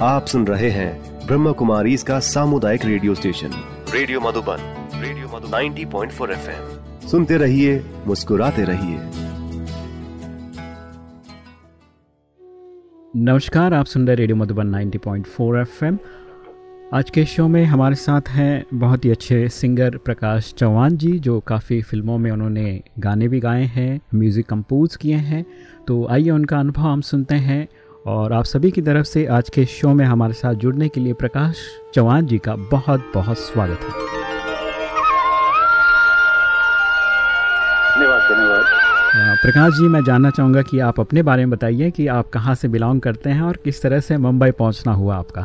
आप सुन रहे हैं ब्रह्म कुमारी इसका सामुदायिक radio station. Radio Madhuban radio Madhuban. 90.4 FM. सुनते रहिए मुस्कुराते रहिए। नमस्कार आप सुन रहे रेडियो मधुबन 90.4 एफएम। आज के शो में हमारे साथ हैं बहुत ही अच्छे सिंगर प्रकाश चौहान जी जो काफ़ी फ़िल्मों में उन्होंने गाने भी गाए हैं म्यूज़िक कंपोज किए हैं। तो आइए उनका अनुभव हम सुनते हैं। और आप सभी की तरफ़ से आज के शो में हमारे साथ जुड़ने के लिए प्रकाश चौहान जी का बहुत बहुत स्वागत है। प्रकाश जी मैं जानना चाहूँगा कि आप अपने बारे में बताइए कि आप कहाँ से बिलोंग करते हैं और किस तरह से मुंबई पहुँचना हुआ आपका?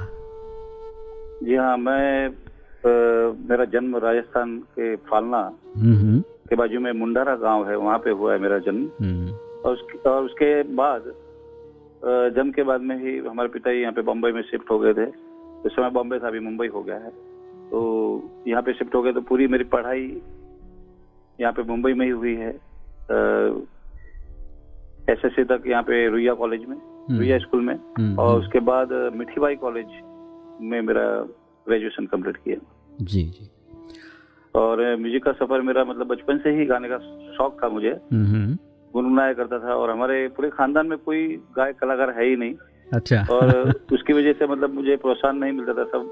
जी हाँ मैं आ, मेरा जन्म राजस्थान के फालना हम्म, हम्म, के बाजू में मुंडारा गाँव है वहाँ पे हुआ है मेरा जन्म। हम्म, और उसके और उसके बाद जन्म के बाद में ही हमारे पिताजी यहाँ पे बम्बई में शिफ्ट हो गए थे। उस समय बॉम्बे था अभी मुंबई हो गया है। तो यहाँ पे शिफ्ट हो गए तो पूरी मेरी पढ़ाई यहाँ पे मुंबई में ही हुई है। एस एस सी तक यहाँ पे रुइया कॉलेज में रुइया स्कूल में हम्म, और हम्म, उसके बाद मिठीबाई कॉलेज में मेरा ग्रेजुएशन कंप्लीट किया। जी जी। और म्यूज़िक का सफ़र मेरा मतलब बचपन से ही गाने का शौक था मुझे। हम्म, हम्म, गुनगुनाया करता था और हमारे पूरे खानदान में कोई गायक कलाकार है ही नहीं। अच्छा। और उसकी वजह से मतलब मुझे प्रोत्साहन नहीं मिलता था सब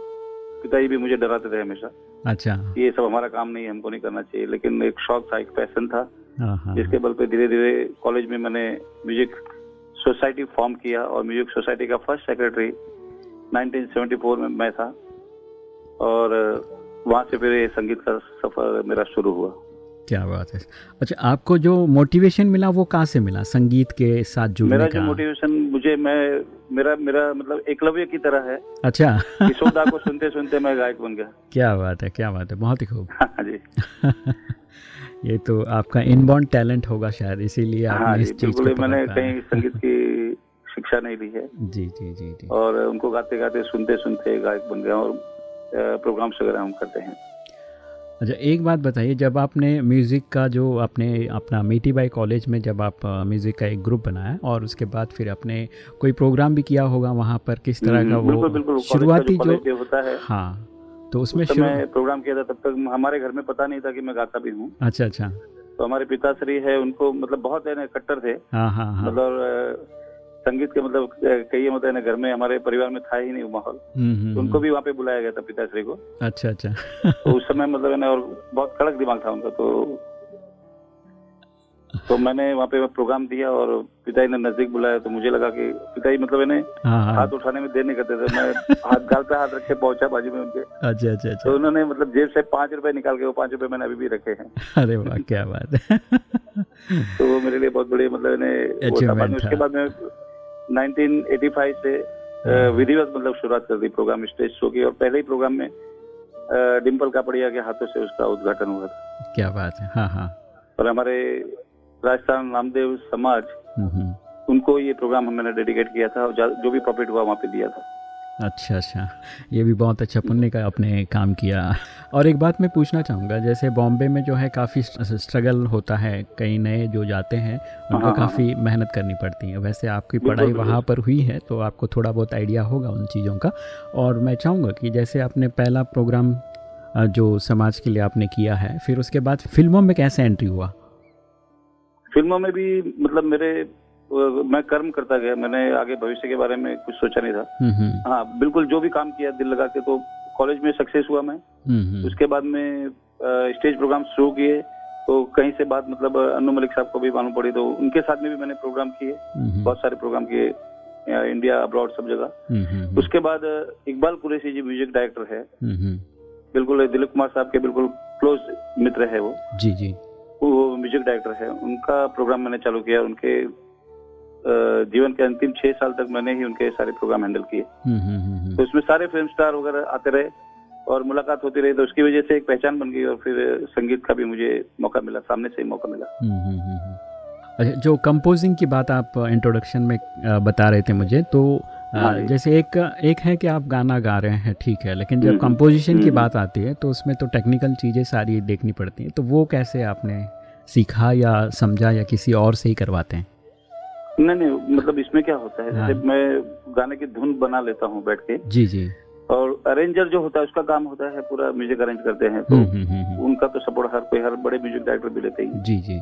पिताजी भी मुझे डराते थे हमेशा। अच्छा। ये सब हमारा काम नहीं हमको नहीं करना चाहिए। लेकिन एक शौक था एक पैशन था हाँ हाँ। जिसके बल पे धीरे धीरे कॉलेज में मैंने म्यूज़िक सोसाइटी फॉर्म किया और म्यूज़िक सोसाइटी का फ़र्स्ट सेक्रेटरी 1974 में मैं था। और वहाँ से फिर संगीत का सफ़र मेरा शुरू हुआ। क्या बात है। अच्छा आपको जो मोटिवेशन मिला वो कहाँ से मिला? संगीत के साथ जुड़ने मेरा जो मोटिवेशन मुझे मैं मेरा मेरा मतलब एकलव्य की तरह है। अच्छा। यशोदा को सुनते सुनते मैं गायक बन गया। क्या बात है क्या बात है बहुत ही खूब। हाँ जी। ये तो आपका इनबॉर्न टैलेंट होगा शायद इसीलिए हाँ आपने जी इस चीज़ को मैंने कहीं संगीत की शिक्षा नहीं ली है। जी जी जी जी। और उनको गाते गाते सुनते सुनते गायक बन गया और प्रोग्राम्स वगैरह हम करते हैं। अच्छा एक बात बताइए जब आपने म्यूज़िक का जो आपने अपना मीठी बाई कॉलेज में जब आप म्यूज़िक का एक ग्रुप बनाया और उसके बाद फिर आपने कोई प्रोग्राम भी किया होगा वहाँ पर किस तरह का बिल्कुल वो बिल्कुल शुरुआती जो जो होता है। हाँ तो उसमें उस प्रोग्राम किया था तब तक हमारे घर में पता नहीं था कि मैं गाता भी हूँ। अच्छा अच्छा। तो हमारे पिताश्री है उनको मतलब बहुत कट्टर थे। हाँ हाँ हाँ। मतलब संगीत के मतलब कई मतलब घर में हमारे परिवार में था ही नहीं वो माहौल। हम्म, हम्म, तो उनको भी वहाँ पे बुलाया गया था पिताश्री को। अच्छा अच्छा। तो उस समय मतलब ना और बहुत कड़क दिमाग था उनका तो तो मैंने वहाँ पे प्रोग्राम दिया और पिताजी ने नज़दीक बुलाया तो मुझे लगा कि पिताजी मतलब है ना हाँ हाँ। हाथ उठाने में देर नहीं करते थे मैं हाथ गाल पे हाथ रख पहुँचा बाजू में उनके। अच्छा अच्छा अच्छा। तो उन्होंने मतलब जेब से पाँच रुपए निकाल के वो पाँच रुपए मैंने अभी भी रखे हैं। अरे वाह क्या बात है। तो वो मेरे लिए बहुत बड़ी मतलब उसके बाद में 1985 से विधिवत मतलब शुरुआत कर दी प्रोग्राम स्टेज शो की और पहले ही प्रोग्राम में डिम्पल कापड़िया के हाथों से उसका उद्घाटन हुआ था। क्या बात है। हाँ हाँ। और हमारे राजस्थान नामदेव समाज हम्म, हम्म। उनको ये प्रोग्राम हमने डेडिकेट किया था और जो भी प्रॉफिट हुआ वहाँ पे दिया था। अच्छा अच्छा। ये भी बहुत अच्छा पुण्य का आपने काम किया। और एक बात मैं पूछना चाहूँगा जैसे बॉम्बे में जो है काफ़ी स्ट्रगल होता है कई नए जो जाते हैं उनको हाँ, हाँ, काफ़ी मेहनत करनी पड़ती है। वैसे आपकी पढ़ाई वहाँ पर हुई है तो आपको थोड़ा बहुत आइडिया होगा उन चीज़ों का। और मैं चाहूँगा कि जैसे आपने पहला प्रोग्राम जो समाज के लिए आपने किया है फिर उसके बाद फ़िल्मों में कैसे एंट्री हुआ? फ़िल्मों में भी मतलब मेरे मैं कर्म करता गया मैंने आगे भविष्य के बारे में कुछ सोचा नहीं था। हम्म, हम्म, हाँ बिल्कुल जो भी काम किया दिल लगा के तो कॉलेज में सक्सेस हुआ मैं। हम्म, उसके बाद में स्टेज प्रोग्राम शुरू किए तो कहीं से बात मतलब अनु मलिक साहब को भी मालूम पड़ी तो उनके साथ में भी मैंने प्रोग्राम किए। बहुत सारे प्रोग्राम किए इंडिया अब्रॉड सब जगह। उसके बाद इकबाल कुरैशी जी म्यूज़िक डायरेक्टर है। बिल्कुल दिलीप कुमार साहब के बिल्कुल क्लोज मित्र है वो। जी जी। वो म्यूज़िक डायरेक्टर है। उनका प्रोग्राम मैंने चालू किया उनके जीवन के अंतिम छह साल तक मैंने ही उनके सारे प्रोग्राम हैंडल किए हम्म, हम्म, हम्म। तो उसमें सारे फ़िल्म स्टार वगैरह आते रहे और मुलाकात होती रही तो उसकी वजह से एक पहचान बन गई और फिर संगीत का भी मुझे मौका मिला सामने से ही मौका मिला। अच्छा जो कंपोजिंग की बात आप इंट्रोडक्शन में बता रहे थे मुझे तो हाँ। जैसे एक एक है कि आप गाना गा रहे हैं ठीक है लेकिन जब कंपोजिशन की। बात आती है तो उसमें तो टेक्निकल चीज़ें सारी देखनी पड़ती हैं तो वो कैसे आपने सीखा या समझा या किसी और से ही करवाते हैं नहीं नहीं मतलब इसमें क्या होता है? हाँ। जैसे मैं गाने की धुन बना लेता हूँ बैठ के। जी जी। और अरेंजर जो होता है उसका काम होता है पूरा म्यूज़िक अरेंज करते हैं तो हम्म, हम्म, हम्म। उनका तो सपोर्ट हर कोई हर बड़े म्यूज़िक डायरेक्टर भी लेते हैं जी जी।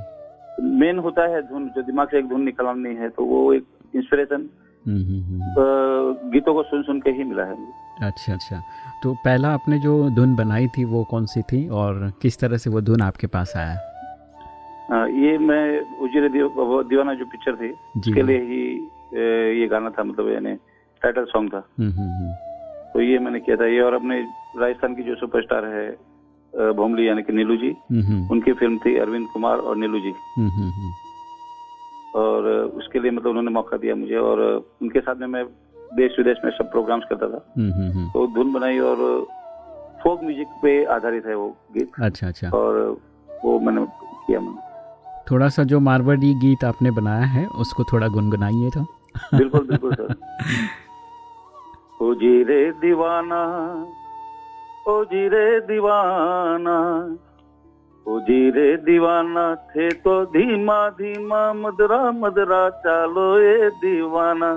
मेन होता है धुन जो दिमाग से एक धुन निकलवानी है तो वो एक इंस्पिरेशन। गीतों को सुन सुन के ही मिला है। अच्छा अच्छा। तो पहला आपने जो धुन बनाई थी वो कौन सी थी? और किस तरह से वो धुन आपके पास आया? ये मैं उजिरे दीवाना जो पिक्चर थी उसके लिए ही ये गाना था मतलब यानी टाइटल सॉन्ग था। हम्म, हम्म, हम्म। तो ये मैंने किया था। ये और अपने राजस्थान की जो सुपरस्टार है भोमली यानी कि नीलू जी उनकी फ़िल्म थी अरविंद कुमार और नीलू जी। और उसके लिए मतलब उन्होंने मौका दिया मुझे और उनके साथ में मैं देश विदेश में सब प्रोग्राम्स करता था। तो धुन बनाई और फोक म्यूज़िक पे आधारित है वो गीत। अच्छा अच्छा। और वो मैंने किया मैंने। थोड़ा सा जो मारवाड़ी गीत आपने बनाया है उसको थोड़ा गुनगुनाइए तो। बिल्कुल बिल्कुल सर। ओ जी रे दीवाना ओ जी रे दीवाना ओ जी रे दीवाना थे तो धीमा धीमा मदरा मदरा चालो ए दीवाना।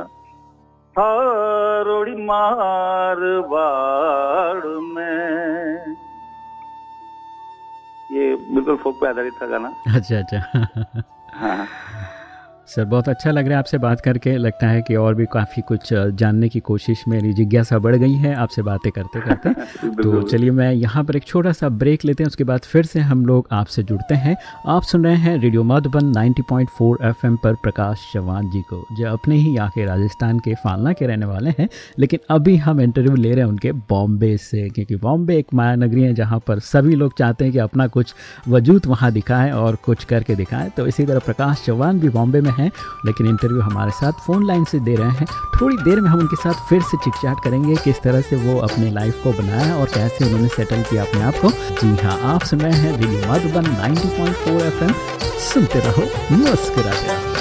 हारोड़ी मार बाड़ में ये बिल्कुल फोक पे आधारित था गाना। अच्छा अच्छा। हाँ। सर बहुत अच्छा लग रहा है आपसे बात करके। लगता है कि और भी काफ़ी कुछ जानने की कोशिश मेरी जिज्ञासा बढ़ गई है आपसे बातें करते करते। तो चलिए मैं यहाँ पर एक छोटा सा ब्रेक लेते हैं उसके बाद फिर से हम लोग आपसे जुड़ते हैं। आप सुन रहे हैं रेडियो मधुबन 90.4 एफएम पर प्रकाश चौहान जी को। जो अपने ही यहाँ के राजस्थान के फालना के रहने वाले हैं लेकिन अभी हम इंटरव्यू ले रहे हैं उनके बॉम्बे से क्योंकि बॉम्बे एक माया नगरी है जहाँ पर सभी लोग चाहते हैं कि अपना कुछ वजूद वहाँ दिखाएँ और कुछ करके दिखाएँ। तो इसी तरह प्रकाश चौहान भी बॉम्बे में हैं, लेकिन इंटरव्यू हमारे साथ फ़ोन लाइन से दे रहे हैं। थोड़ी देर में हम उनके साथ फिर से चिटचाट करेंगे किस तरह से वो अपने लाइफ को बनाया और कैसे उन्होंने सेटल किया अपने आप को। जी हाँ आप सुन रहे हैं रेडियो मधुबन नाइनटी पॉइंट सुनते रहो नमस्कार रहो।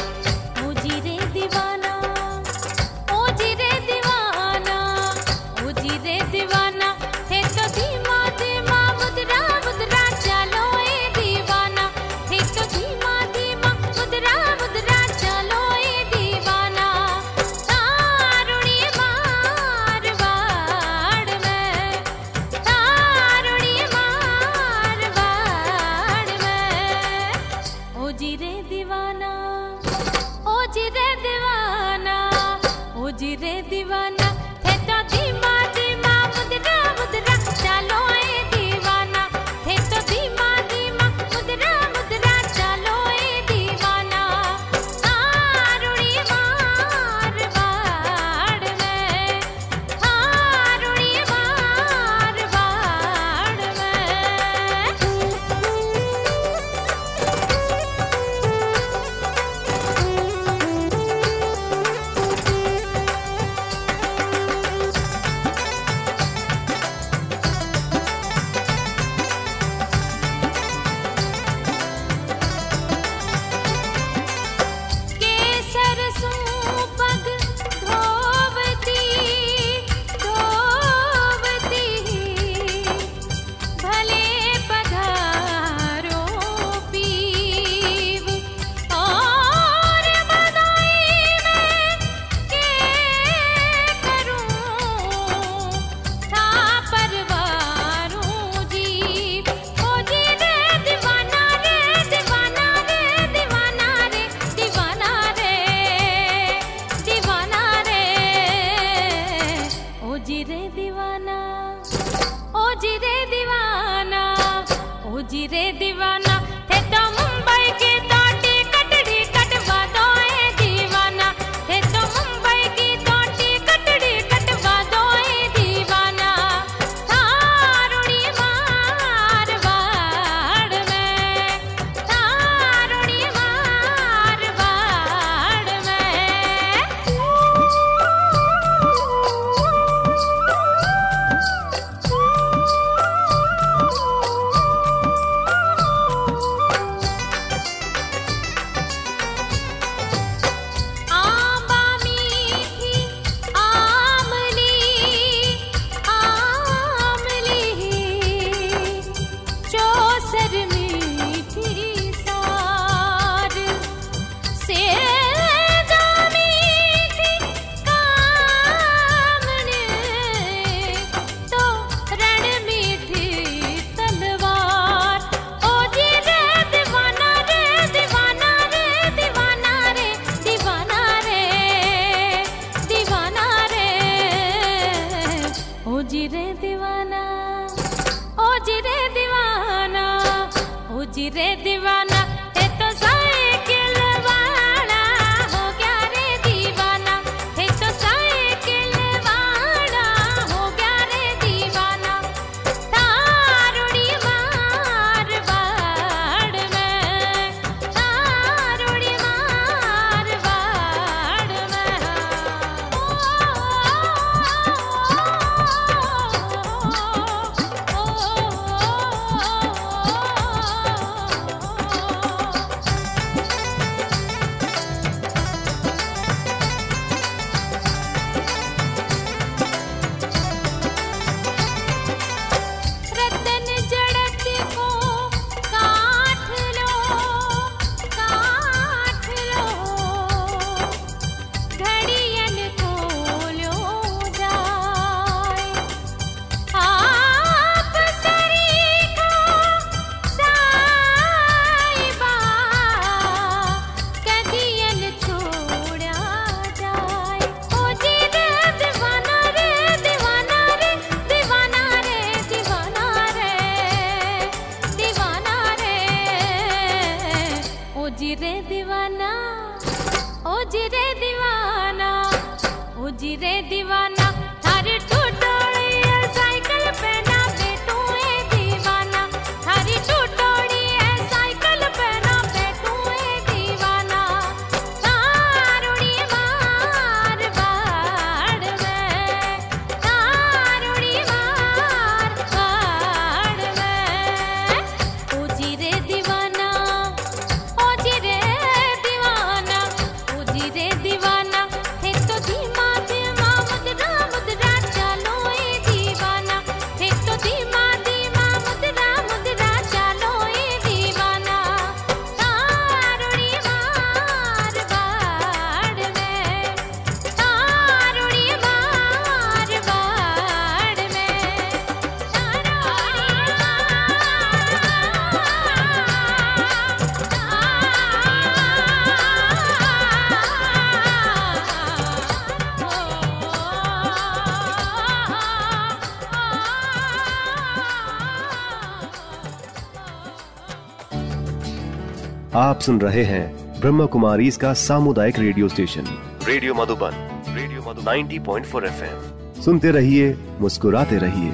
आप सुन रहे हैं ब्रह्म कुमारी इसका सामुदायिक radio station. Radio Madhuban radio Madhuban. 90.4 FM. सुनते रहिए मुस्कुराते रहिए।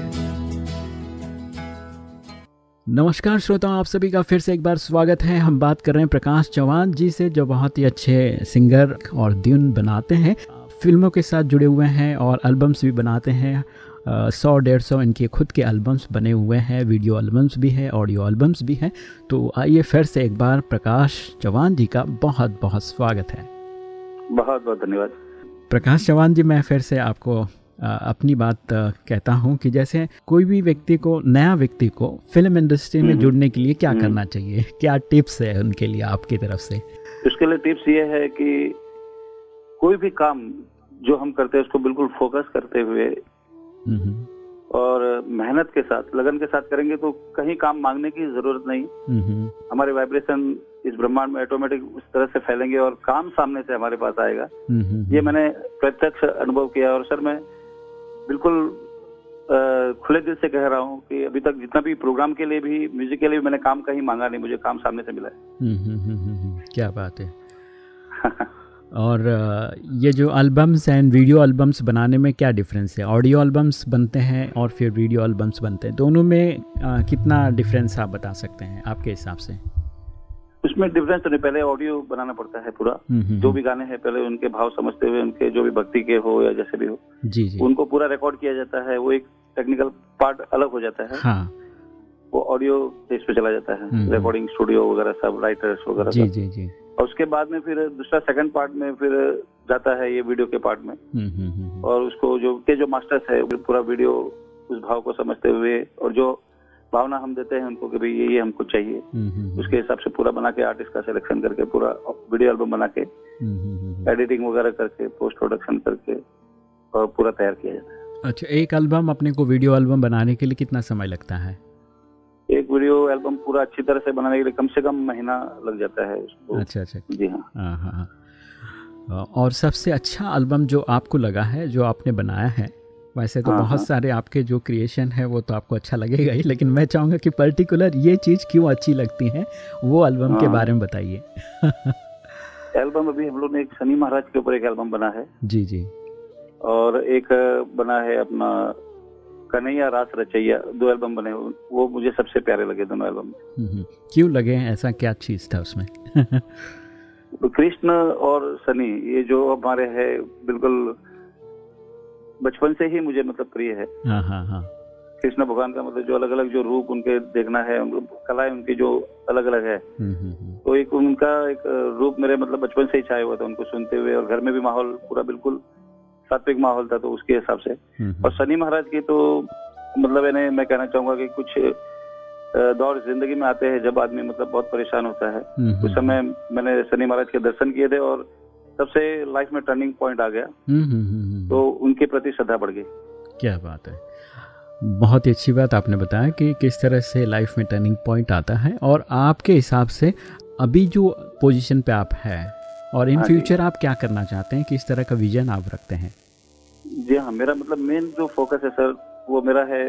नमस्कार श्रोताओं आप सभी का फिर से एक बार स्वागत है। हम बात कर रहे हैं प्रकाश चौहान जी से जो बहुत ही अच्छे सिंगर और द्युन बनाते हैं। फ़िल्मों के साथ जुड़े हुए हैं और एल्बम्स भी बनाते हैं। सौ डेढ़ सौ इनके खुद के एल्बम्स बने हुए हैं वीडियो एल्बम्स भी हैं ऑडियो एल्बम्स भी हैं। तो आइए फिर से एक बार प्रकाश चौहान जी का बहुत बहुत स्वागत है। बहुत बहुत धन्यवाद। प्रकाश चौहान जी मैं फिर से आपको अपनी बात कहता हूँ कि जैसे कोई भी व्यक्ति को नया व्यक्ति को फ़िल्म इंडस्ट्री में हम्म। जुड़ने के लिए क्या हम्म। करना चाहिए? क्या टिप्स है उनके लिए आपकी तरफ़ से? इसके लिए टिप्स ये है कि कोई भी काम जो हम करते हैं उसको बिल्कुल फोकस करते हुए और मेहनत के साथ लगन के साथ करेंगे तो कहीं काम मांगने की ज़रूरत नहीं। हमारे वाइब्रेशन इस ब्रह्मांड में ऑटोमेटिक उस तरह से फैलेंगे और काम सामने से हमारे पास आएगा। ये मैंने प्रत्यक्ष अनुभव किया और सर मैं बिल्कुल खुले दिल से कह रहा हूँ कि अभी तक जितना भी प्रोग्राम के लिए भी म्यूज़िक के लिए भी मैंने काम कहीं मांगा नहीं मुझे काम सामने से मिला है। क्या बात है। और ये जो एल्बम्स एंड वीडियो एल्बम्स बनाने में क्या डिफरेंस है? ऑडियो एल्बम्स बनते हैं और फिर वीडियो एल्बम्स बनते हैं। दोनों में अ, कितना डिफरेंस आप बता सकते हैं आपके हिसाब से? उसमें डिफरेंस तो नहीं पहले ऑडियो बनाना पड़ता है पूरा। हम्म, हम्म, जो भी गाने हैं पहले उनके भाव समझते हुए उनके जो भी भक्ति के हो या जैसे भी हो जी जी। उनको पूरा रिकॉर्ड किया जाता है। वो एक टेक्निकल पार्ट अलग हो जाता है। हाँ। वो ऑडियो स्टेज पे चला जाता है। हम्म। रिकॉर्डिंग स्टूडियो वगैरह सब राइटर्स वगैरह जी जी जी। और उसके बाद में फिर दूसरा सेकंड पार्ट में फिर जाता है ये वीडियो के पार्ट में। हम्म, हम्म, हम्म, और उसको जो के जो मास्टर्स है पूरा वीडियो उस भाव को समझते हुए और जो भावना हम देते हैं उनको कि भाई ये ये हमको चाहिए उसके हिसाब से पूरा बना के आर्टिस्ट का सिलेक्शन करके पूरा वीडियो एल्बम बना के। एडिटिंग वगैरह करके पोस्ट प्रोडक्शन करके और पूरा तैयार किया जाता है। अच्छा एक एल्बम अपने को वीडियो एल्बम बनाने के लिए कितना समय लगता है? एक वीडियो एल्बम पूरा अच्छी तरह से बनाने के लिए कम से कम महीना लग जाता है उसको अच्छा अच्छा जी हाँ हाँ हाँ हाँ। और सबसे अच्छा एल्बम जो आपको लगा है जो आपने बनाया है वैसे तो बहुत। सारे आपके जो क्रिएशन है वो तो आपको अच्छा लगेगा ही लेकिन मैं चाहूँगा कि पर्टिकुलर ये चीज़ क्यों अच्छी लगती है वो एल्बम के। बारे में बताइए एल्बम अभी हम लोग ने एक शनि महाराज के ऊपर एक एल्बम बना है जी जी और एक बना है अपना कन्हैया रास रचैया दो एल्बम बने वो मुझे सबसे प्यारे लगे दोनों एल्बम। हम्म। क्यों लगे? हैं ऐसा क्या चीज़ था उसमें? कृष्ण और सनी ये जो हमारे है बिल्कुल बचपन से ही मुझे मतलब प्रिय है। हाँ हाँ हाँ। कृष्ण भगवान का मतलब जो अलग अलग जो रूप उनके देखना है कलाएँ उनकी जो अलग अलग है हम्म, हम्म। तो एक उनका एक रूप मेरे मतलब बचपन से ही छाया हुआ था उनको सुनते हुए और घर में भी माहौल पूरा बिल्कुल सात्विक माहौल था तो उसके हिसाब से। हम्म, और शनि महाराज की तो मतलब मैंने मैं कहना चाहूँगा कि कुछ दौर ज़िंदगी में आते हैं जब आदमी मतलब बहुत परेशान होता है। हम्म, उस हम्म, समय मैंने शनि महाराज के दर्शन किए थे और सबसे लाइफ में टर्निंग पॉइंट आ गया। हम्म, हम्म, हम्म, हम्म। तो उनके प्रति श्रद्धा बढ़ गई। क्या बात है। बहुत ही अच्छी बात आपने बताया कि किस तरह से लाइफ में टर्निंग पॉइंट आता है और आपके हिसाब से अभी जो पोजीशन पे आप हैं और इन हाँ फ्यूचर आप क्या करना चाहते हैं किस तरह का विजन आप रखते हैं? जी हाँ मेरा मतलब मेन जो फोकस है सर वो मेरा है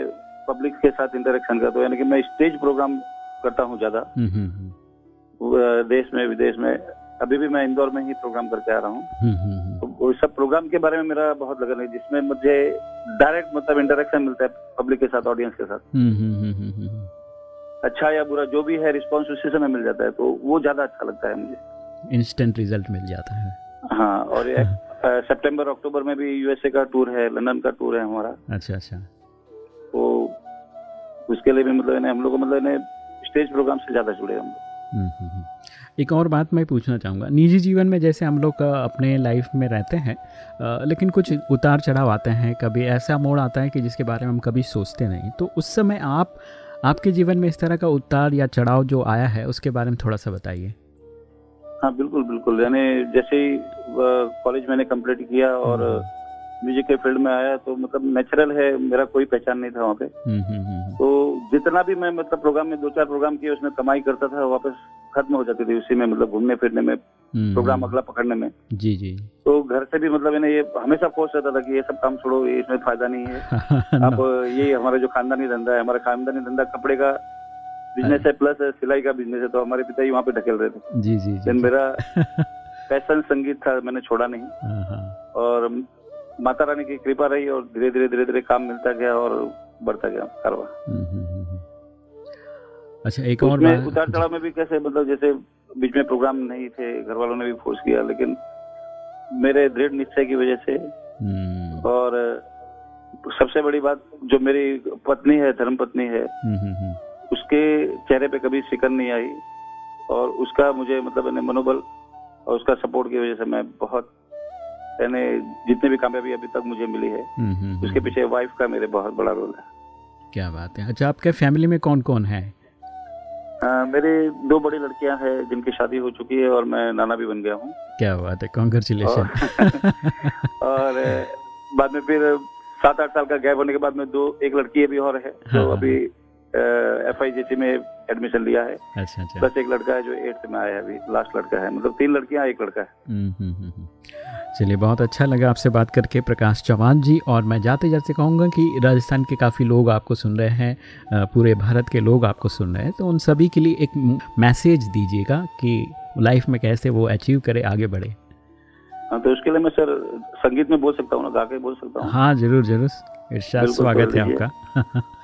पब्लिक के साथ इंटरेक्शन का। तो यानी कि मैं स्टेज प्रोग्राम करता हूँ ज़्यादा। हम्म, हम्म, हम्म, देश में विदेश में अभी भी मैं इंदौर में ही प्रोग्राम करके आ रहा हूँ। तो सब प्रोग्राम के बारे में मेरा बहुत लगन है जिसमें मुझे डायरेक्ट मतलब इंटरेक्शन मिलता है पब्लिक के साथ ऑडियंस के साथ। अच्छा या बुरा जो भी है रिस्पॉन्स उसी समय मिल जाता है तो वो ज़्यादा अच्छा लगता है मुझे। इंस्टेंट रिज़ल्ट मिल जाता है। हाँ और अ, सितंबर अक्टूबर में भी यूएसए का टूर है लंदन का टूर है हमारा। अच्छा अच्छा। तो उसके लिए भी मतलब हम लोग को मतलब स्टेज प्रोग्राम से ज़्यादा जुड़े हम लोग। हम्म, हम्म, हम्म। एक और बात मैं पूछना चाहूँगा। निजी जीवन में जैसे हम लोग अपने लाइफ में रहते हैं लेकिन कुछ उतार चढ़ाव आते हैं कभी ऐसा मोड़ आता है कि जिसके बारे में हम कभी सोचते नहीं। तो उस समय आप आपके जीवन में इस तरह का उतार या चढ़ाव जो आया है उसके बारे में थोड़ा सा बताइए। हाँ बिल्कुल बिल्कुल। यानी जैसे कॉलेज मैंने कंप्लीट किया और म्यूज़िक के फ़ील्ड में आया तो मतलब नेचुरल है मेरा कोई पहचान नहीं था वहाँ पे। हम्म, हम्म, हम्म, तो जितना भी मैं मतलब प्रोग्राम में दो चार प्रोग्राम किए उसमें कमाई करता था वापस खत्म हो जाती थी उसी में मतलब घूमने फिरने में हम्म, प्रोग्राम अगला पकड़ने में। जी जी। तो घर से भी मतलब ये हमेशा फोर्स रहता था कि ये सब काम छोड़ो ये इसमें फ़ायदा नहीं है। अब ये हमारा जो खानदानी धंधा है हमारा खानदानी धंधा कपड़े का बिज़नेस है। प्लस सिलाई का बिज़नेस है तो हमारे पिताजी वहाँ पे ढकेल रहे थे। जी जी जी। मेरा पैशन संगीत था मैंने छोड़ा नहीं और माता रानी की कृपा रही और धीरे धीरे धीरे धीरे काम मिलता गया और बढ़ता गया हम्म। अच्छा एक और बात उतार चढ़ाव में भी कैसे मतलब जैसे बीच में प्रोग्राम नहीं थे घर वालों ने भी फोर्स किया लेकिन मेरे दृढ़ निश्चय की वजह से हम्म, और सबसे बड़ी बात जो मेरी पत्नी है धर्म पत्नी है। उसके चेहरे पे कभी शिकन नहीं आई और उसका मुझे मतलब मनोबल और उसका सपोर्ट की वजह से मैं बहुत यानी जितने भी कामयाबी अभी तक मुझे मिली है हम्म, हम्म, उसके हम्म। पीछे वाइफ का मेरे बहुत बड़ा रोल है। क्या बात है। अच्छा आपके फैमिली में कौन कौन है मेरे दो बड़ी लड़कियाँ हैं जिनकी शादी हो चुकी है और मैं नाना भी बन गया हूँ। क्या बात है कॉन्ग्रेचुलेशन और अ, बाद में फिर सात आठ साल का गैप होने के बाद में दो एक लड़की अभी और है हाँ, जो हाँ। अभी एफ़ आई में एडमिशन लिया है। अच्छा अच्छा। प्लस एक लड़का है जो एट्थ में आया है अभी लास्ट लड़का है। मतलब तीन लड़कियाँ एक लड़का है। हम्म, हम्म, हम्म। चलिए बहुत अच्छा लगा आपसे बात करके प्रकाश चौहान जी और मैं जाते जाते कहूँगा कि राजस्थान के काफ़ी लोग आपको सुन रहे हैं पूरे भारत के लोग आपको सुन रहे हैं तो उन सभी के लिए एक मैसेज दीजिएगा कि लाइफ में कैसे वो अचीव करे आगे बढ़े। हाँ तो उसके लिए मैं सर संगीत में बोल सकता हूँ ना गा के बोल सकता हूँ। हाँ ज़रूर ज़रूर। इरशाद स्वागत है आपका।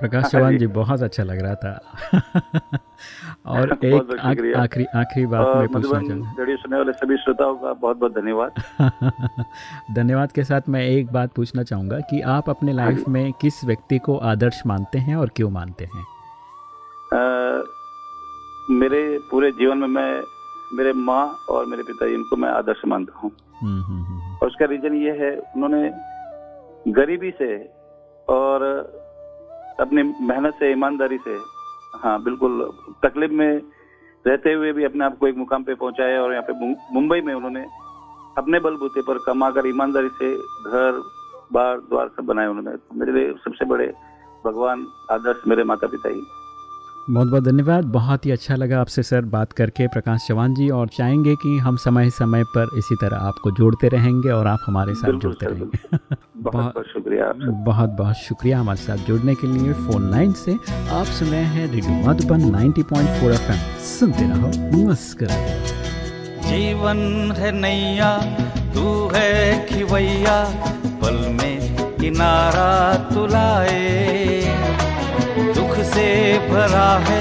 प्रकाश हाँ चौहान जी। बहुत अच्छा लग रहा था। और एक। आखिरी आखिरी बात मैं पूछना चाहूँगा रेडियो सुनने वाले सभी श्रोताओं का बहुत बहुत धन्यवाद। धन्यवाद के साथ मैं एक बात पूछना चाहूँगा कि आप अपने हाँ लाइफ में किस व्यक्ति को आदर्श मानते हैं और क्यों मानते हैं? अ, मेरे पूरे जीवन में मैं मेरे माँ और मेरे पिताजी इनको मैं आदर्श मानता हूँ। हम्म, हम्म, हम्म, और उसका रीजन ये है उन्होंने गरीबी से और अपनी मेहनत से, ईमानदारी से हाँ बिल्कुल तकलीफ़ में रहते हुए भी अपने आप को एक मुकाम पे पहुँचाया और यहाँ पे मुंबई में उन्होंने अपने बलबूते पर कमाकर ईमानदारी से घर, बार, द्वार सब बनाए उन्होंने। मेरे लिए सबसे बड़े भगवान आदर्श मेरे माता पिता ही। बहुत बहुत धन्यवाद। बहुत ही अच्छा लगा आपसे सर बात करके। प्रकाश चौहान जी और चाहेंगे कि हम समय समय पर इसी तरह आपको जोड़ते रहेंगे और आप हमारे साथ जुड़ते रहेंगे। बहुत बहुत शुक्रिया बहुत बहुत शुक्रिया हमारे साथ जुड़ने के लिए। फ़ोन लाइन से आप सुन रहे हैं रेडियो मधुबन 90.4 एफएम। सुनते रहो नमस्कार जीवन है नैया तू है खिवैया पल में किनारा तुलाए। दुख से भरा है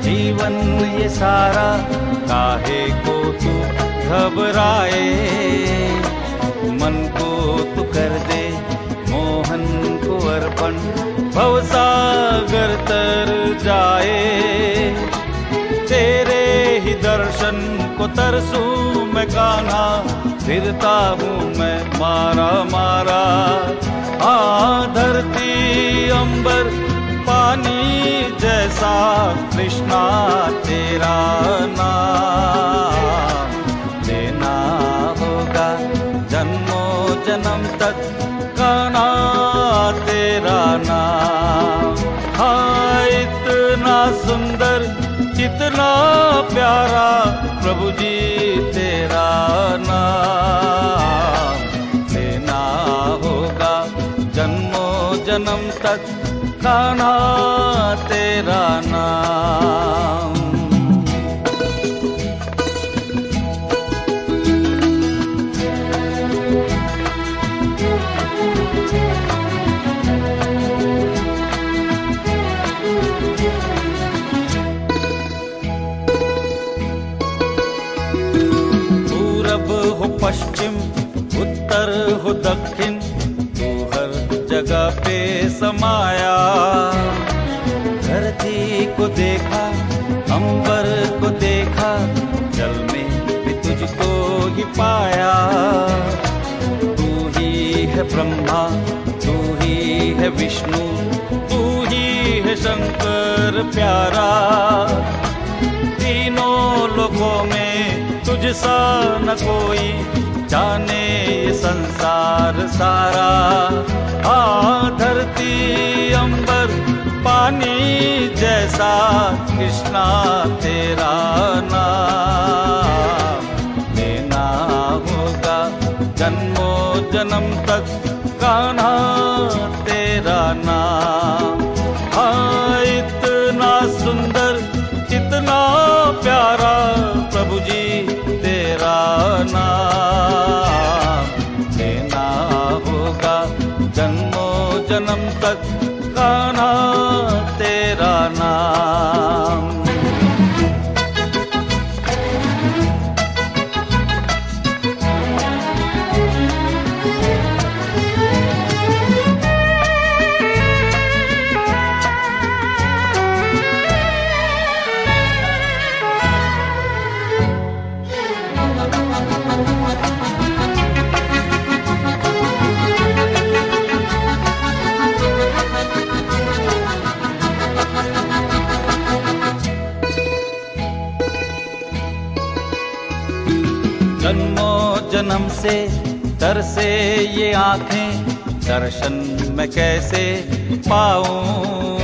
जीवन ये सारा। काहे को तू घबराए? मन को तू कर दे, मोहन को अर्पण। भवसागर तर जाए। तेरे ही दर्शन को तरसू मैं कान्हा। फिरता हूँ मैं मारा मारा। आ धरती अंबर पानी जैसा कृष्णा तेरा नाम लेना होगा जन्मों जन्म तक काना तेरा नाम। हाँ इतना सुंदर, कितना प्यारा प्रभु जी तेरा नाम लेना होगा जन्मों जन्म तक काना तेरा नाम। पूरब हो पश्चिम उत्तर हो दक्षिण जगह पे समाया धरती को देखा, अंबर को देखा, जल में भी तुझको ही पाया। तू ही है ब्रह्मा, तू ही है विष्णु, तू ही है शंकर प्यारा। तीनों लोगों में तुझसा न कोई जाने संसार सारा। आ, धरती अंबर, पानी जैसा कृष्णा तेरा नाम। लेना होगा जन्मों जन्म तक कान्हा तेरा नाम। हाँ इतना सुंदर, इतना प्यारा प्रभु जी। जन्मों तक गाना तेरा नाम। जन्मों जन्म से तरसे ये आँखें, दर्शन में कैसे पाऊँ?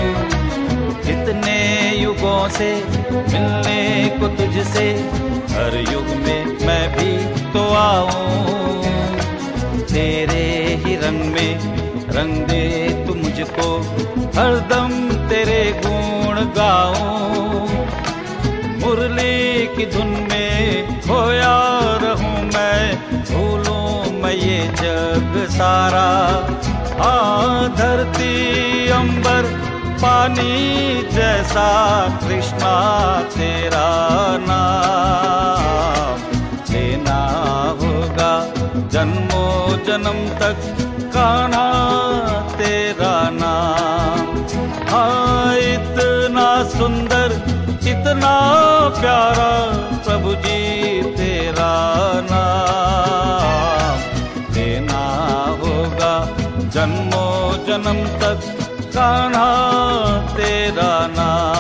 इतने युगों से, मिलने को तुझसे, हर युग में मैं भी तो आऊँ। तेरे ही रंग में रंग दे तू मुझको, हरदम तेरे गुण गाऊं। मुरली की धुन में खोया रहूँ मैं। भूलूं मैं ये जग सारा। हाँ धरती अंबर, पानी जैसा कृष्णा तेरा नाम। लेना होगा जन्मों जन्म तक काना प्यारा प्रभु जी तेरा नाम देना होगा जन्मों जन्म तक कान्हा तेरा नाम।